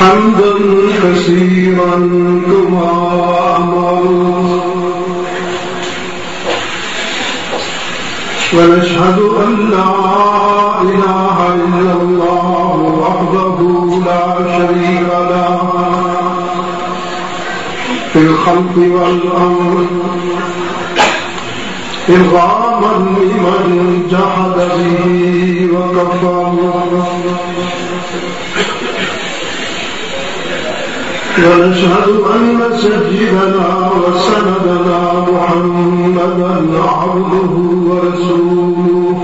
حمدا كثيرا كما أمر ونشهد أن لا إله إلا الله وحده لا شريك له. في الخلق والأمر إرغاما لمن جحد به. ونشهد أن سيدنا وسندنا محمدا عبده ورسوله.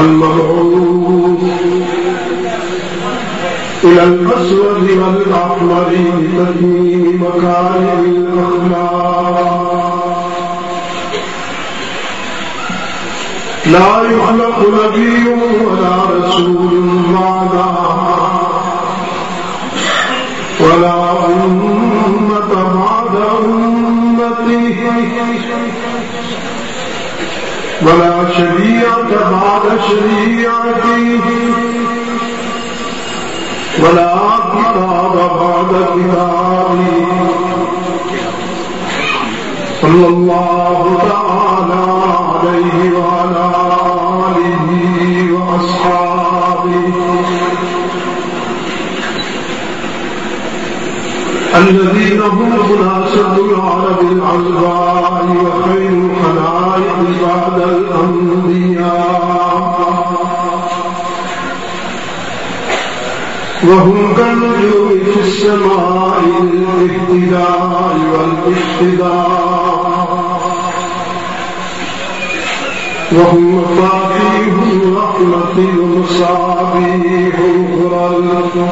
المبعوث إلى الأسود والأحمر لتتميم مكارم الأخلاق. لا يخلق في السماء للاهتداء والاهتداء وهم مفاتيح الرحمة ومصابيح الغرر.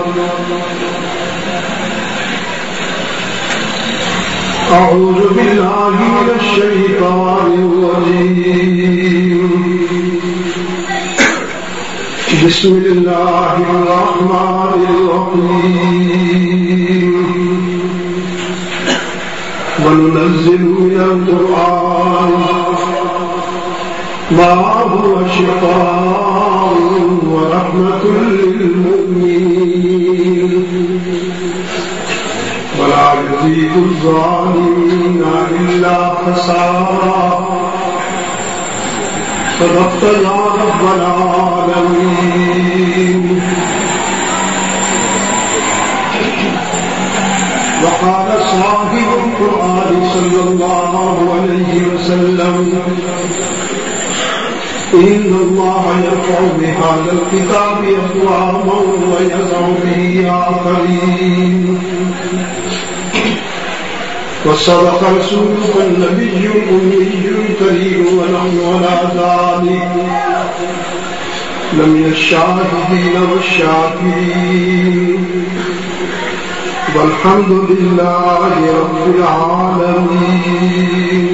أعوذ بالله من الشيطان الرجيم. بسم الله الرحمن الرحيم وننزل من القرآن ما هو شفاء ورحمة للمؤمنين ولا يزيد الظالمين إلا خسارا صدقت يا رب إن الله يرفع بهذا الكتاب أقواما ويضع به آخرين وصدق رسوله النبي الأمي الكريم ونحن على ذلك. لمن الشاهدين والشاكرين. والحمد لله رب العالمين.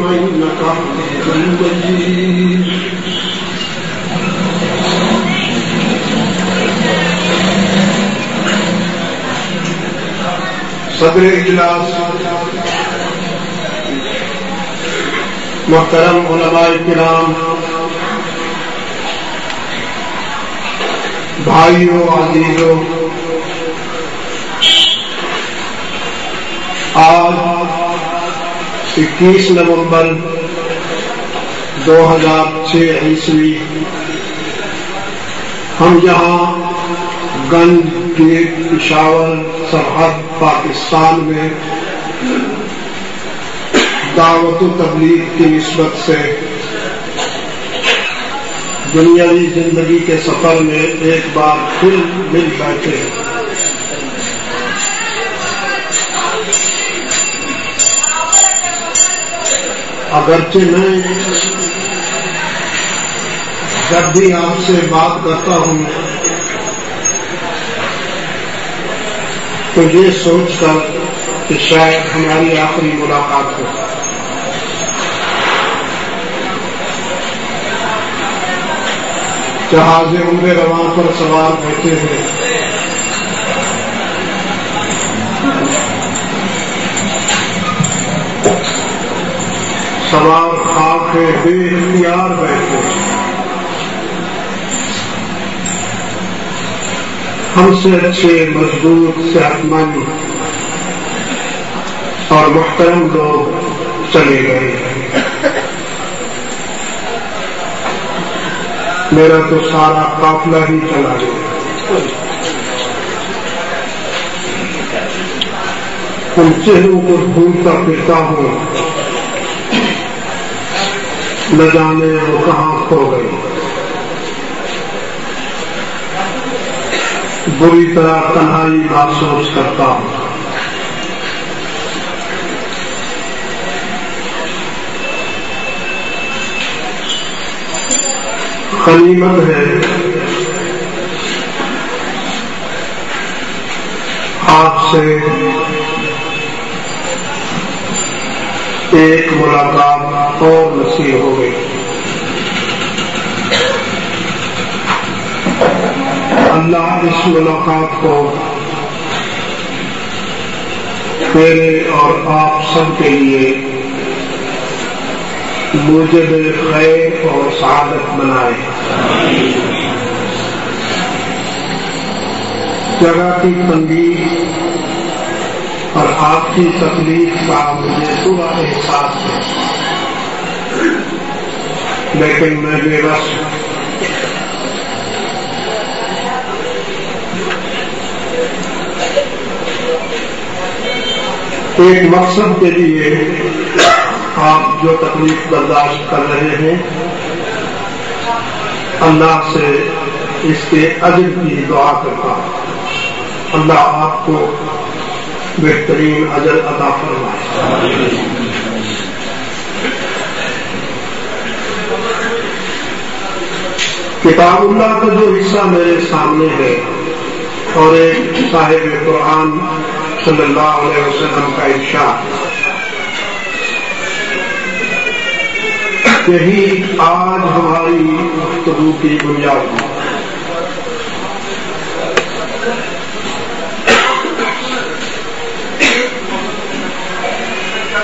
صدر اجلاس محترم علماء کرام بھائیوں، عزیزوں، آج اکیس نومبر دو ہزار چھ عیسوی، ہم یہاں گنج کی پشاور سرحد پاکستان میں دعوت و تبلیغ کی نسبت سے دنیاوی زندگی کے سفر میں ایک بار پھر مل بیٹھے اگرچہ میں جب بھی آپ سے بات کرتا ہوں تو یہ سوچ کر کہ شاید ہماری آخری ملاقات ہو۔ جہاز عمر رواں پر سوار بیٹھے ہیں سوار خاک ہے بے اختیار بیٹھے۔ ہم سے اچھے مضبوط صحت مند اور محترم لوگ چلے گئے۔ میرا تو سارا قافلہ ہی چلا گیا۔ ان چہروں کو ڈھونڈتا پھرتا ہوں۔ نہ جانے وہ کہاں کھو گئی بری طرح تنہائی محسوس کرتا ہوں۔ خلیمت ہے۔ آپ سے ایک ملاقات اور نصیب ہو گئی۔ اللہ اس ملاقات کو میرے اور آپ سب کے لیے مجھے خیر اور سعادت بنائے۔ جگہ کی تنگی اور آپ کی تکلیف کا مجھے پورا احساس ہے، لیکن میں بے بس ایک مقصد کے لیے آپ جو تکلیف برداشت کر رہے ہیں، اللہ سے اس کے عجب کی دعا کرتا اللہ آپ کو بہترین اجر ادا فرمائے۔ کتاب اللہ کا جو حصہ میرے سامنے ہے اور ایک صاحب قرآن صلی اللہ علیہ وسلم کا ارشاد. یہی آج ہماری گفتگو کی بنیاد ہے.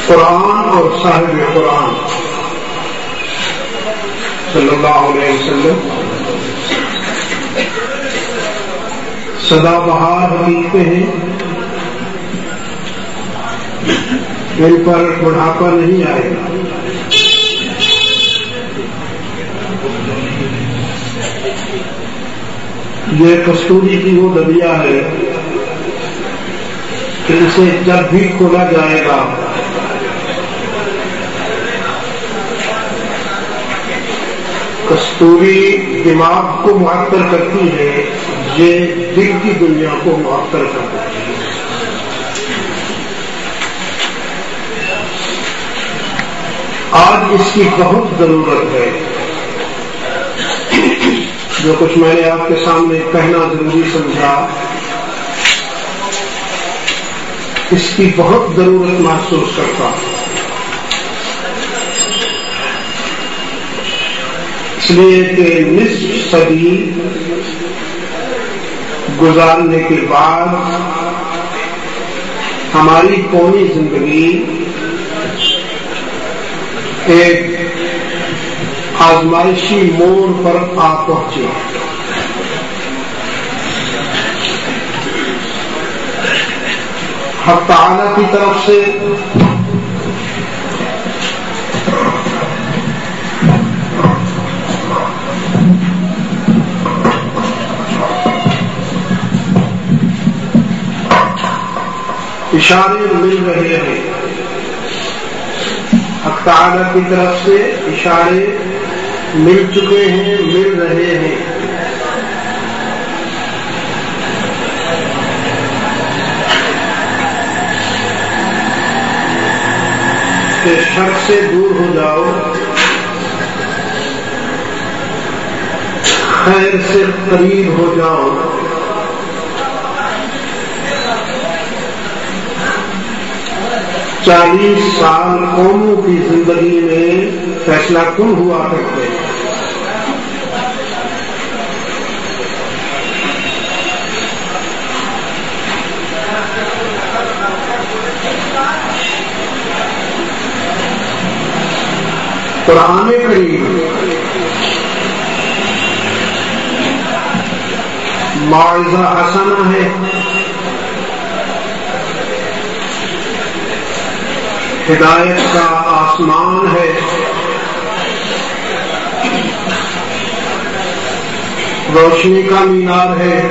قرآن اور صاحب قرآن صلی اللہ علیہ وسلم سدا بہار حقیقتیں ہیں ان پر بڑھاپا نہیں آئے۔ گا یہ کستوری کی وہ دبیا ہے کہ اسے جب بھی کھولا جائے گا۔ کستوری دماغ کو معطر کرتی ہے، یہ دل کی دنیا کو معطر کرتا ہے آج اس کی بہت ضرورت ہے۔ جو کچھ میں نے آپ کے سامنے کہنا ضروری سمجھا، اس کی بہت ضرورت محسوس کرتا ہوں۔ اس لیے کہ نصف صدی گزارنے کے بعد ہماری قومی زندگی ایک آزمائشی موڑ پر آ پہنچے۔ حق تعالی کی طرف سے اشارے مل رہے ہیں۔ تعالی کی طرف سے اشارے مل چکے ہیں، مل رہے ہیں۔ کہ شر سے دور ہو جاؤ۔ خیر سے قریب ہو جاؤ۔ چالیس سال قوموں کی زندگی میں فیصلہ کن ہوا کرتے ہیں؟ قرآن کریم معاوضہ حسنہ ہے۔ ہدایت کا آسمان ہے۔ روشنی کا مینار ہے۔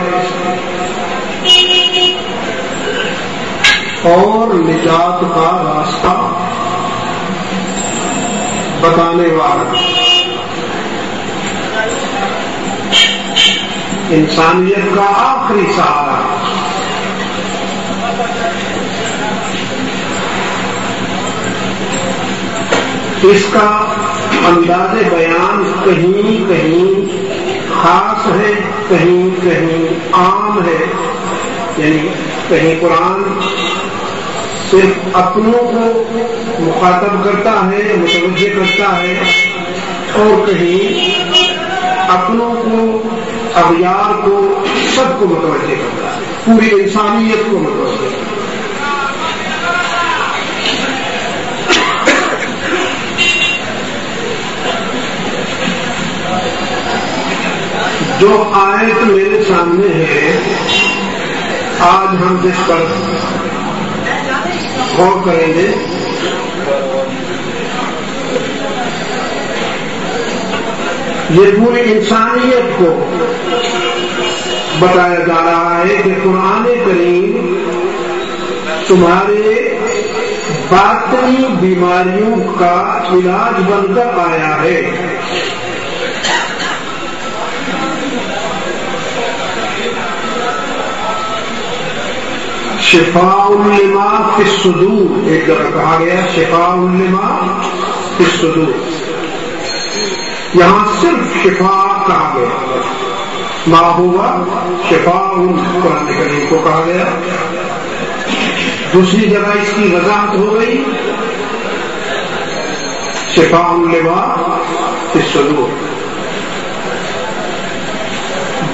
اور نجات کا راستہ۔ بتانے والا۔ انسانیت کا آخری سہارا۔ اس کا انداز بیان کہیں کہیں خاص ہے، کہیں کہیں عام ہے۔ یعنی کہیں قرآن صرف اپنوں کو مخاطب کرتا ہے، متوجہ کرتا ہے، اور کہیں اپنوں کو اغیار کو سب کو متوجہ کرتا ہے، پوری انسانیت کو متوجہ جو آیت میرے سامنے ہے، آج ہم جس پر غور کریں گے، یہ پوری انسانیت کو بتایا جا رہا ہے کہ قرآن کریم تمہارے باطنی بیماریوں کا علاج بن کر آیا ہے۔ شفا لما فی الصدور. ایک جگہ کہا گیا شفا لما فی الصدور. یہاں صرف شفا کہا گیا. ما ہوا؟ شفا قرآن کریم کو کہا گیا. دوسری جگہ اس کی وضاحت ہو گئی. شفا لما فی الصدور.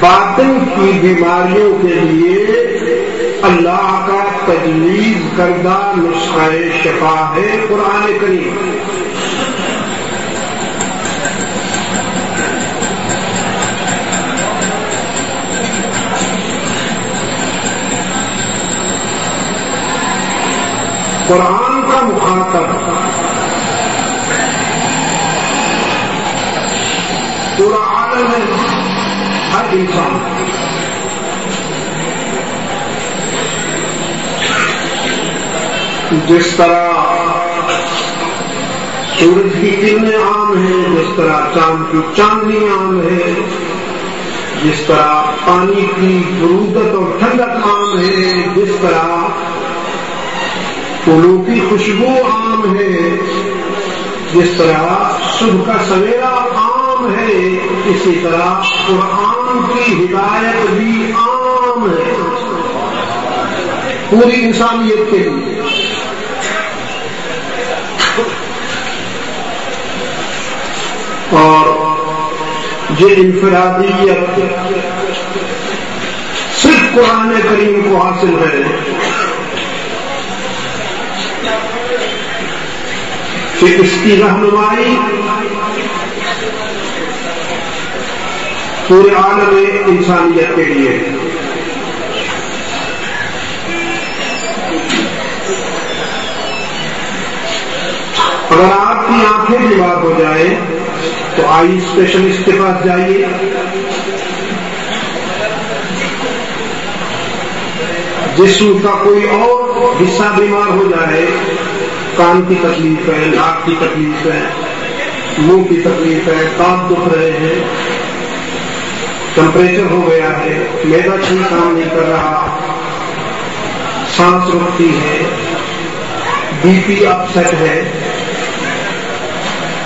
باطن کی بیماریوں کے لیے اللہ کا تجویز کردہ نسخہ شفا ہے قرآن کریم۔ قرآن کا مخاطب۔ پورا عالم ہے ہر انسان۔ جس طرح سورج کی کرنیں عام ہیں جس طرح چاند کی چاندنی عام ہے۔ جس طرح پانی کی ضرورت اور ٹھنڈک عام ہے جس طرح پھولوں کی خوشبو عام ہے۔ جس طرح صبح کا سویرا عام ہے، اسی طرح قرآن کی ہدایت بھی عام ہے۔ پوری انسانیت کے لیے۔ اور یہ انفرادیت صرف قرآن کریم کو حاصل ہے۔ کہ اس کی رہنمائی پورے عالم انسانیت کے لیے اگر آپ کی آنکھیں بیمار ہو جائے تو آئی اسپیشلسٹ کے پاس جائیے۔ جسم کا کوئی اور حصہ بیمار ہو جائے، کان کی تکلیف ہے، ناک کی تکلیف ہے، منہ کی تکلیف ہے کام دکھ رہے ہیں ٹمپریچر ہو گیا ہے میرا ٹھیک کام نہیں کر رہا، سانس رکتی ہے، بی پی اپ سیٹ ہے۔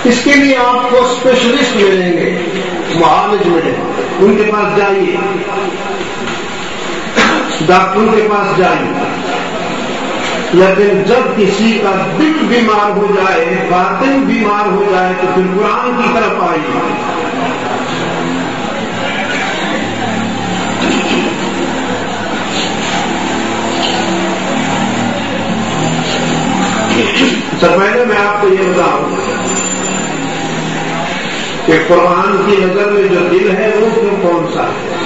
اس کے لیے آپ کو اسپیشلسٹ ملیں گے، معالج ملے ان کے پاس جائیے۔ ڈاکٹروں کے پاس جائیے۔ لیکن جب کسی کا دل بیمار ہو جائے، باطن بیمار ہو جائے، تو پھر قرآن کی طرف آئیے۔ سب پہلے میں آپ کو یہ بتاؤں۔ کہ قرآن کی نظر میں جو دل ہے وہ کیوں کون سا ہے؟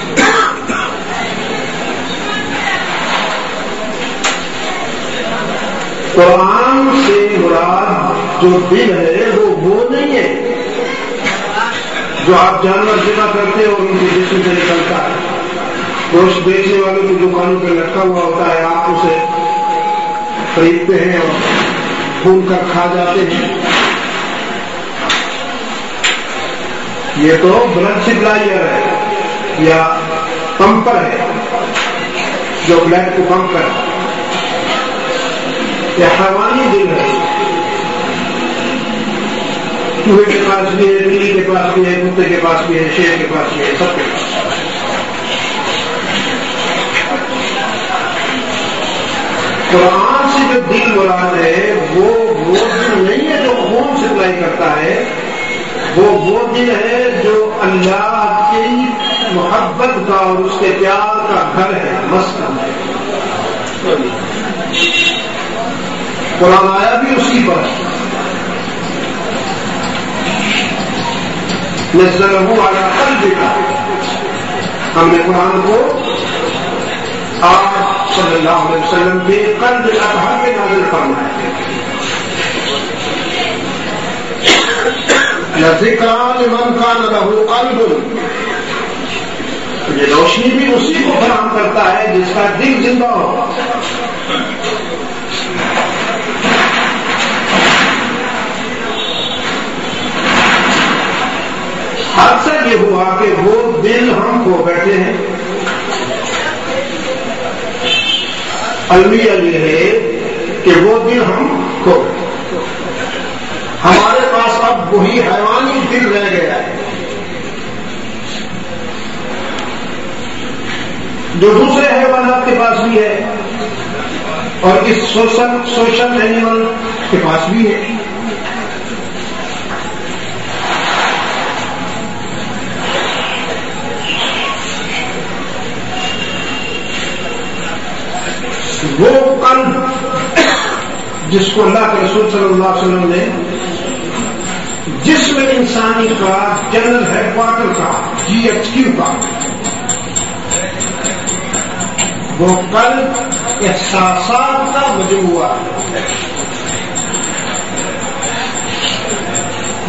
قرآن سے مراد جو دل ہے وہ وہ نہیں ہے جو آپ جانور جمع کرتے ہو ان کے جسم سے نکلتا ہے۔ گوشت بیچنے والوں کی دکانوں پہ لٹکا ہوا ہوتا ہے، آپ اسے خریدتے ہیں اور پھول کر کھا جاتے ہیں۔ یہ تو بلڈ سپلائر ہے، یا پمپر ہے، جو بلڈ کو پمپ کر یہ حیوانی دل ہے۔ چوہے کے پاس بھی ہے بلی کے پاس بھی ہے، کتے کے پاس بھی ہے، شیر کے پاس بھی ہے، سب کے پاس۔ قرآن سے جو دل مراد ہے، وہ وہ دل نہیں ہے جو خون سپلائی کرتا ہے۔ وہ وہ دل ہے جو اللہ کی محبت کا اور اس کے پیار کا گھر ہے مسکن ہے۔ قرآن آیا بھی اسی پر۔ نظر والا کل دیکھا ہم نے قرآن کو آپ صلی اللہ علیہ وسلم کے قلب الاضحیٰ کے نازل فرمائے یا من کا نہ رہو قلب. یہ روشنی بھی اسی کو فراہم کرتا ہے جس کا دل زندہ ہو اکثر یہ ہوا کہ وہ دل ہم کو بیٹھے ہیں. المیہ یہ ہے کہ وہ دل ہم کھو ہمارے پاس اب وہی حیوانی دل رہ گیا ہے۔ جو دوسرے حیوانات کے پاس بھی ہے اور اس سوشل سوشل اینیمل کے پاس بھی ہے۔ وہ قلب جس کو اللہ کے رسول صلی اللہ علیہ وسلم نے جسم انسانی کا جنرل ہیڈ کوارٹر کا جی ایچ کیو کا وہ قلب احساسات کا مجموعہ ہے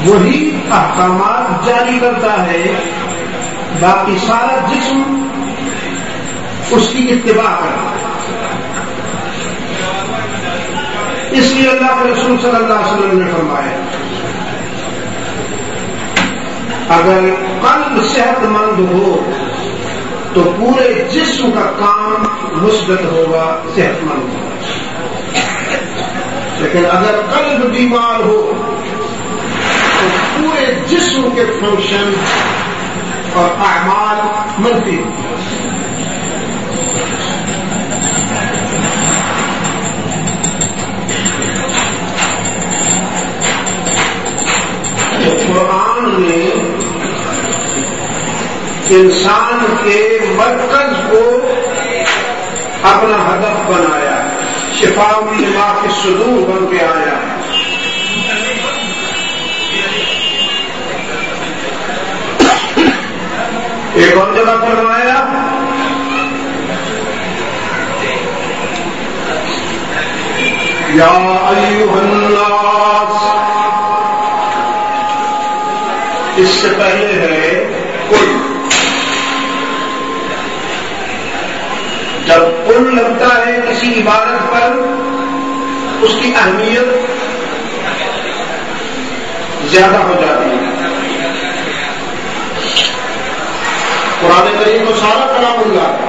وہی احکامات جاری کرتا ہے۔ باقی سارا جسم اس کی اتباع کرتا ہے۔ اس لیے اللہ کے رسول صلی اللہ علیہ وسلم نے فرمایا اگر قلب صحت مند ہو تو پورے جسم کا کام مثبت ہوگا، صحت مند ہوگا۔ لیکن اگر قلب بیمار ہو تو پورے جسم کے فنکشن اور اعمال منفی ہوگا قرآن نے انسان کے مرکز کو اپنا ہدف بنایا شفا لما کے سدور بن کے آیا ایک اور جگہ پر بنایا یا ایوہ الناس اس سے پہلے ہے کل جب پل لگتا ہے کسی عبادت پر اس کی اہمیت زیادہ ہو جاتی ہے۔ قرآن کریم کو سارا کلام اللہ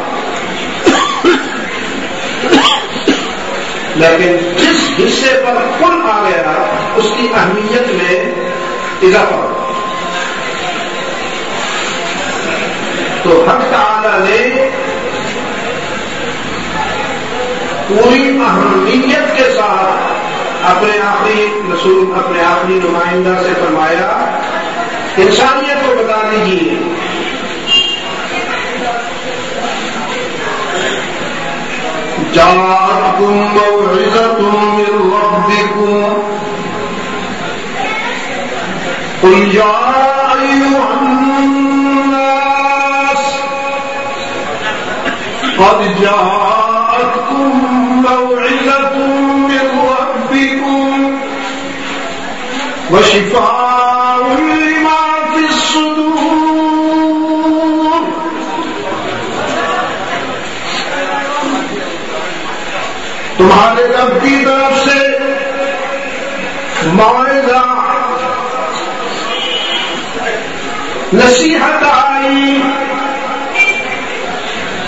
لیکن جس حصے پر پل آ گیا، اس کی اہمیت میں اضافہ۔ تو حق تعالی نے پوری اہمیت کے ساتھ اپنے آخری رسول، اپنے آخری نمائندہ سے فرمایا، انسانیت کو بتا دیجیے جاءتكم موعظة من ربكم قل يا أيها الناس، قد جاءتكم موعظة من ربكم وشفاء لما في الصدور. تمہارے رب کی طرف سے معاہدہ نصیحت آئی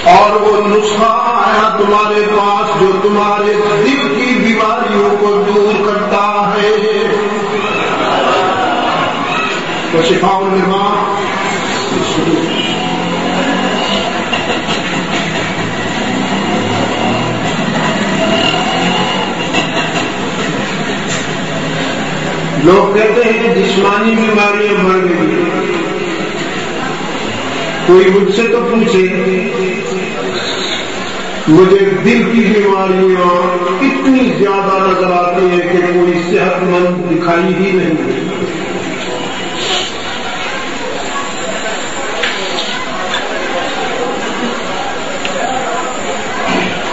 اور وہ نسخہ آیا تمہارے پاس جو تمہارے دل کی بیماریوں کو دور کرتا ہے۔ وہ شفا نرما لوگ کہتے ہیں کہ جسمانی بیماریاں بڑھ گئی۔ کوئی مجھ سے تو پوچھے۔ مجھے دل کی بیماریاں اتنی زیادہ نظر آتی ہیں کہ کوئی صحت مند دکھائی ہی نہیں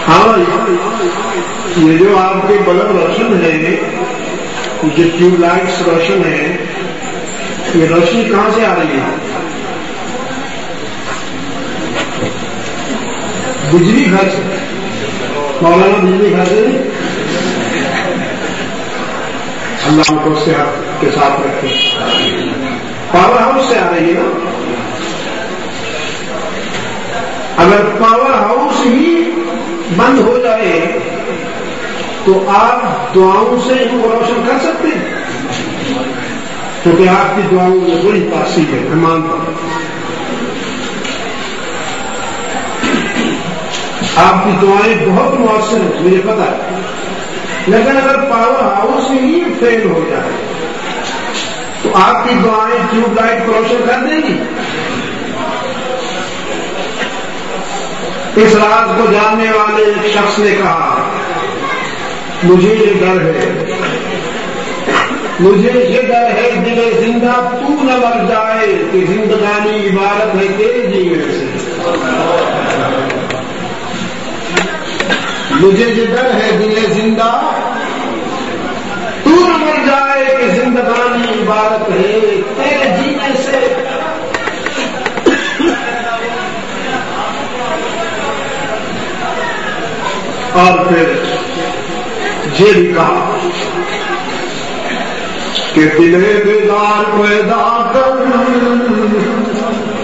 ہاں یہ جو آپ کے بلب روشن ہے جو ٹیوب لائٹس روشن ہے یہ روشنی کہاں سے آ رہی ہے؟ بجلی گھر سے۔ مولانا بجلی گھر سے۔ اللہ کو صحت کے ساتھ رکھے۔ پاور ہاؤس سے آ رہی ہے نا۔ اگر پاور ہاؤس ہی بند ہو جائے تو آپ دعاؤں سے ان کو روشن کر سکتے ہیں۔ کیونکہ آپ کی دعاؤں میں بڑی تاثیر ہے، میں مانتا آپ کی دعائیں بہت مؤثر ہیں، مجھے پتا ہے۔ لیکن اگر پاور ہاؤس ہی فیل ہو جائے، تو آپ کی دعائیں ٹیوب لائٹ کو روشن کر دیں گی۔ اس راز کو جاننے والے ایک شخص نے کہا، مجھے یہ ڈر ہے۔ مجھے یہ ڈر ہے دل زندہ تو نہ مر جائے، کہ زندگانی عبارت ہے تیرے جیوے سے۔ مجھے یہ ڈر ہے دل زندہ، تو نہ مر جائے کہ زندگانی عبارت ہے، تیرے جینے سے۔ اور پھر یہ بھی کہا کہ دل بیدار پیدا کر دل بیدار پیدا کر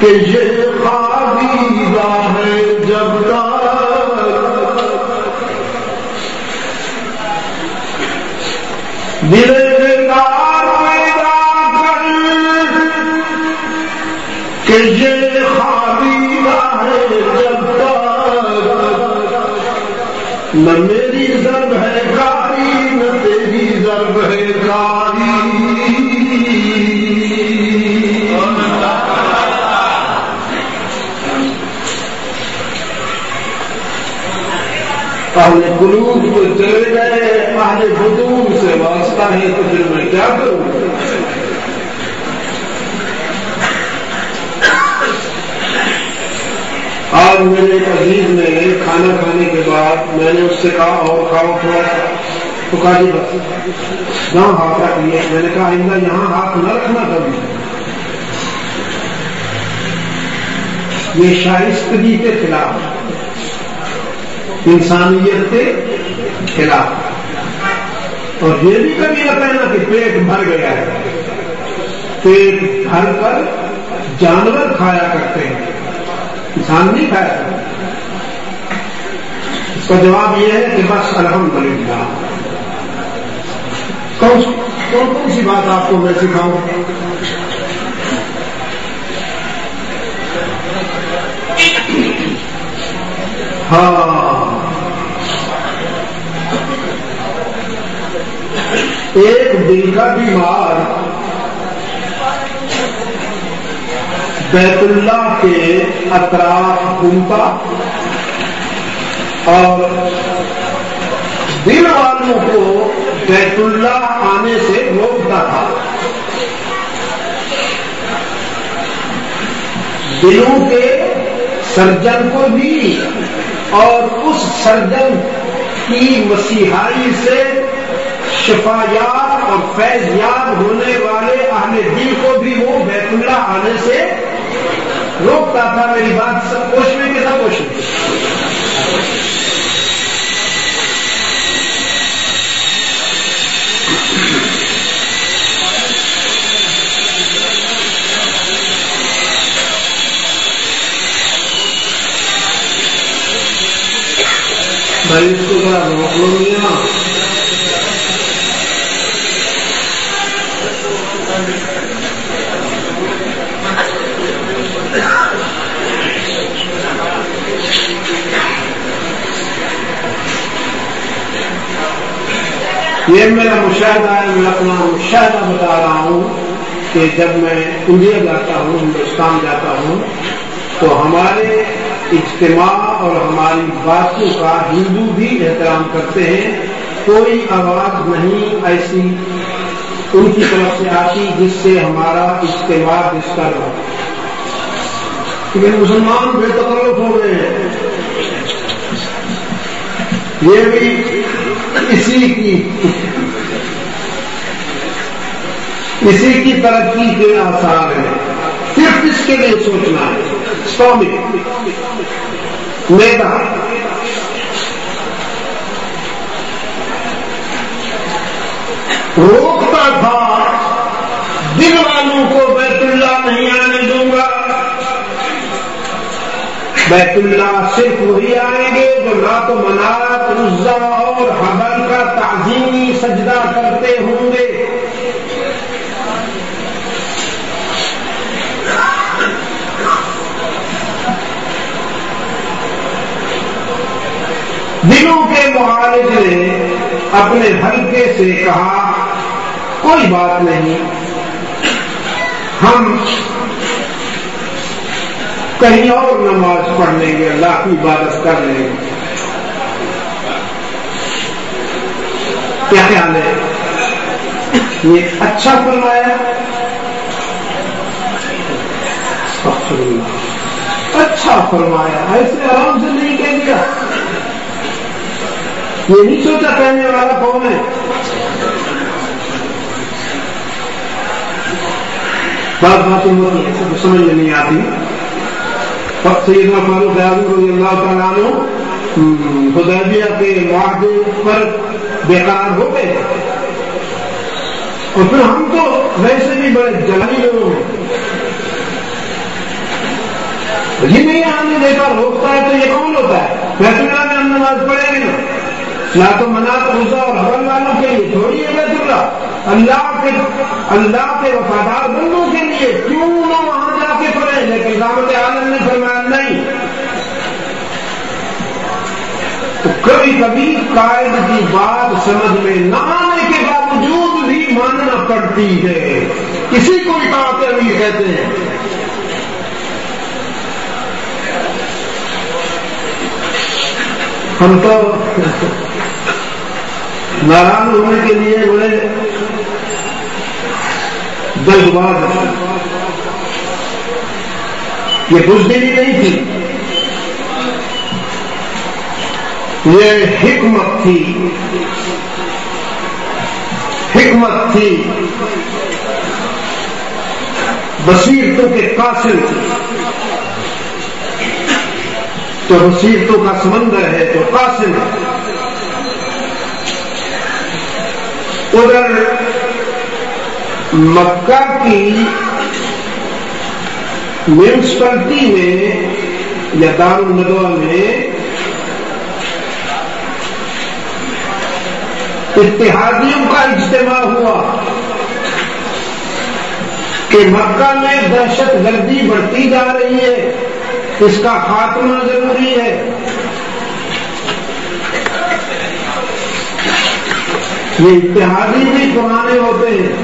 کہ یہ خاصیدہ ہے جب تک۔ دل بیدار پیدا کر کہ یہ خاصیدہ ہے جب تک۔ نہ پہلے قلوب کو چلے گئے پہلے بدوم سے واسطہ ہے تو پھر میں کیا کروں آج میرے عزیز نے کھانا کھانے کے بعد میں نے اس سے کہا اور کھاؤ تھوڑا سا. تو کہا جی بس. جہاں ہاتھ رکھ لیے. میں نے کہا آئندہ یہاں ہاتھ نہ رکھنا کبھی. یہ شائستگی کے خلاف انسانیت کے خلاف۔ اور یہ بھی کبھی نہ کہنا کہ پیٹ بھر گیا ہے۔ پیٹ بھر کر جانور کھایا کرتے ہیں۔ انسان نہیں کھایا اس کا جواب یہ ہے کہ بس الحمد للہ کون کون سی بات آپ کو میں سکھاؤں؟ ہاں۔ ایک دل کا بیمار بیت اللہ کے اطراف گھومتا اور دل والوں کو بیت اللہ آنے سے روکتا تھا۔ دلوں کے سرجن کو بھی اور اس سرجن کی مسیحائی سے شفایات اور فیضیاب ہونے والے اہل دل کو بھی وہ بیت اللہ آنے سے روکتا تھا میری بات سب کوش میں کہ سب کوش میں بھائی، اس کو ذرا روک لو میاں یہ میرا مشاہدہ ہے، میں اپنا مشاہدہ بتا رہا ہوں کہ جب میں انڈیا جاتا ہوں، ہندوستان جاتا ہوں، تو ہمارے اجتماع اور ہماری باتوں کا ہندو بھی احترام کرتے ہیں۔ کوئی آواز نہیں ایسی ان کی طرف سے آتی جس سے ہمارا اجتماع ڈسٹرب ہو۔ لیکن مسلمان بے تکلف ہو گئے ہیں۔ یہ بھی اسی کی اسی کی ترقی کے آسار ہیں۔ صرف اس کے لیے سوچنا ہے۔ اسٹامک میدا روکتا تھا۔ دل والوں کو بیت اللہ نہیں آنے دوں گا۔ بیت اللہ صرف وہی آئیں گے جو نہ تو منات رزا اور حبل کا تعظیمی سجدہ کرتے ہوں گے۔ دلوں کے معالج نے اپنے ہلکے سے کہا، کوئی بات نہیں، ہم کہیں اور نماز پڑھ لیں گے اللہ کی عبادت کر لیں۔ گے کیا خیال ہے یہ اچھا فرمایا۔ اچھا فرمایا۔ ایسے آرام سے نہیں کہہ دیا۔ یہ نہیں سوچا کہنے والا کون ہے۔ بات باتیں ہوتی سمجھ میں نہیں آتی۔ سیدنا فاروق رضی اللہ تعالیٰ عنہ خدیبیہ کے معاہدے پر بےقرار ہو گئے۔ اور پھر ہم تو ویسے بھی بڑے جلانی لوگ ہیں۔ یہ نہیں آنے دے کر روکتا ہے تو یہ کون ہوتا ہے؟ بیت اللہ میں ہم نماز پڑھیں گے نا نہ تو منا روزہ اور حرم والوں کے لیے تھوڑی بیت اللہ۔ اللہ کے اللہ کے وفادار بندوں کے لیے کیوں نہ وہاں جا کے پڑھے؟ لیکن دعوت عالم نے فرمایا تو کبھی کبھی قائد کی بات سمجھ میں نہ آنے کے باوجود بھی ماننا پڑتی ہے۔ کسی کو بھی بات بھی کہتے۔ ہیں ہم تو ناراض ہونے کے لیے بڑے جلد باز یہ بزدلی نہیں تھی۔ یہ حکمت تھی۔ حکمت تھی۔ بصیرتوں کے قاصل تھی۔ تو بصیرتوں کا سمندر ہے تو قاصل ہے۔ ادھر مکہ کی میونسپلٹی میں یا دار الدوا میں اتحادیوں کا اجتماع ہوا کہ مکہ میں دہشت گردی بڑھتی جا رہی ہے، اس کا خاتمہ ضروری ہے۔ یہ اتحادی بھی پرانے ہوتے ہیں۔